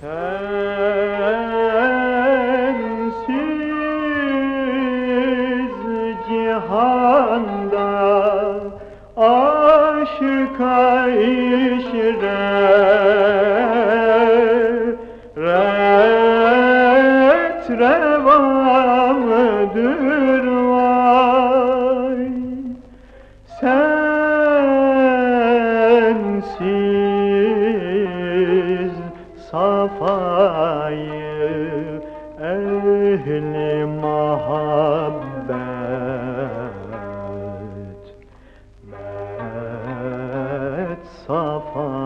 Sensiz cihanda aşka işret reva mıdır vay. Sensiz safayı ehli muhabbet. Met safa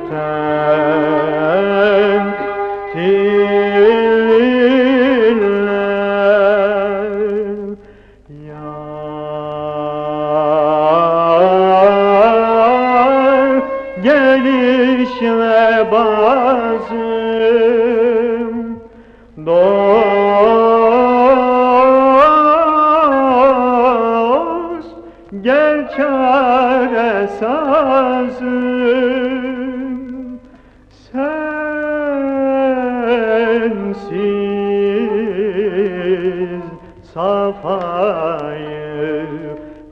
Dirdirten tillem Yar geliş ve bazım Dost gel çare sazım Sensiz safayı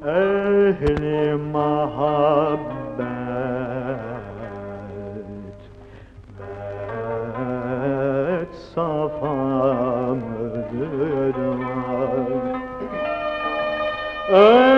ehli muhabbet Bet safa mıdır Ölsün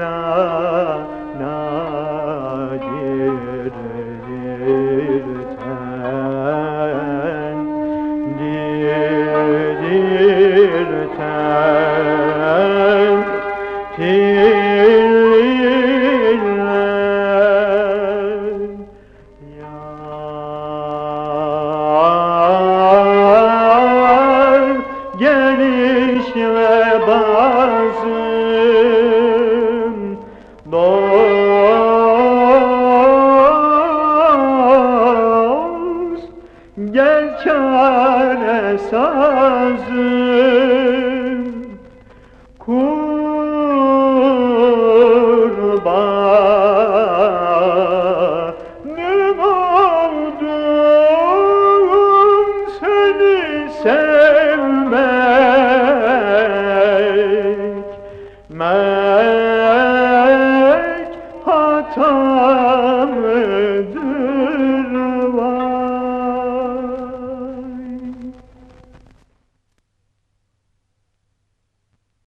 la Kur